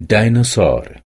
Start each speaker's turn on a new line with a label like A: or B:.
A: dinosaur.